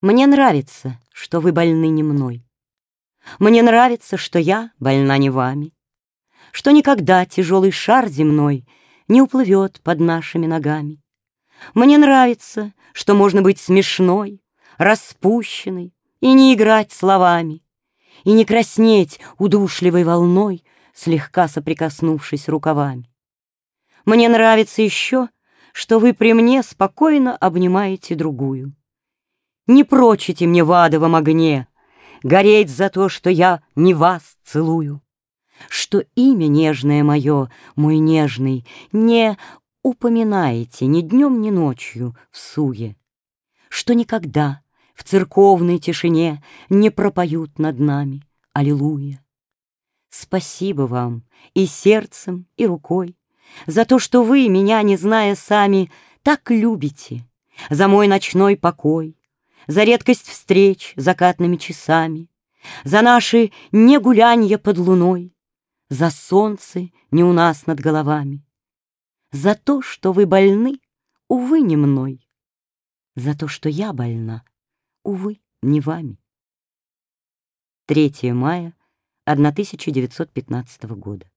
Мне нравится, что вы больны не мной. Мне нравится, что я больна не вами, Что никогда тяжелый шар земной Не уплывет под нашими ногами. Мне нравится, что можно быть смешной, Распущенной и не играть словами, И не краснеть удушливой волной, Слегка соприкоснувшись рукавами. Мне нравится еще, что вы при мне Спокойно обнимаете другую. Не прочите мне в адовом огне. Гореть за то, что я не вас целую, Что имя нежное мое, мой нежный, Не упоминаете ни днем, ни ночью в суе, Что никогда в церковной тишине Не пропоют над нами. Аллилуйя. Спасибо вам и сердцем, и рукой За то, что вы, меня не зная сами, Так любите, за мой ночной покой, за редкость встреч закатными часами, За наши негулянья под луной, За солнце не у нас над головами, За то, что вы больны, увы, не мной, За то, что я больна, увы, не вами. 3 мая 1915 года.